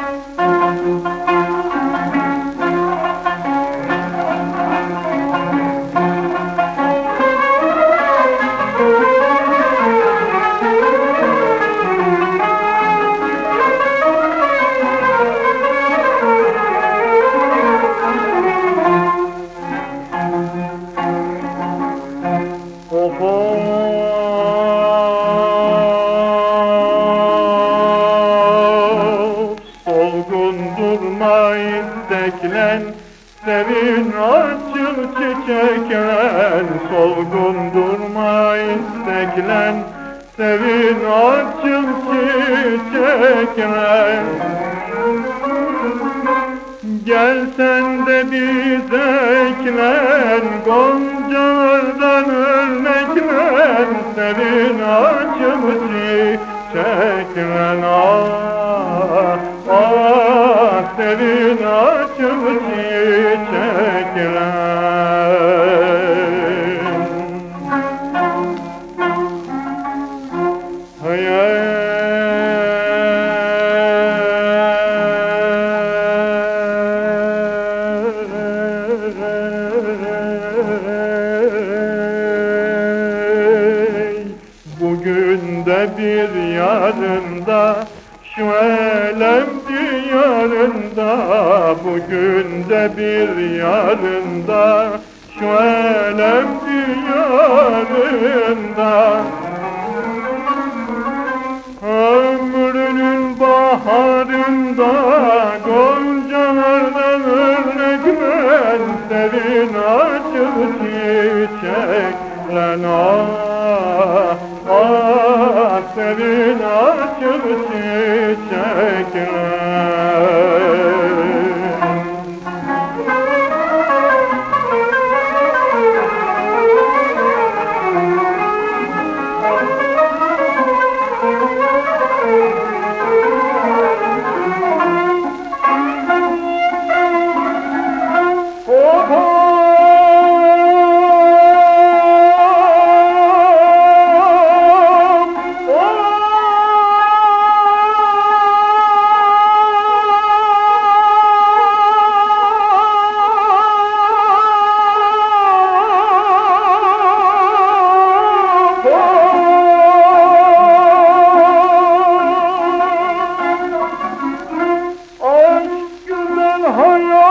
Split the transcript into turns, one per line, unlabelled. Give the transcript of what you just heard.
Música durma isteklen Sevin açıl çiçeklen Solgun durma isteklen Sevin açıl çiçeklen Gel sen de biz eklen Goncalardan örneklen Sevin açım çiçeklen ah Sevin açım çiçeklen Hey, Bugün de bir yarında şu elem diyarında Bugün de bir yarında şu elem diyarında Ömrünün baharında Goncalardan örneklen Sevin açıl çiçeklen. Ah, ah Sevin açıl çiçeklen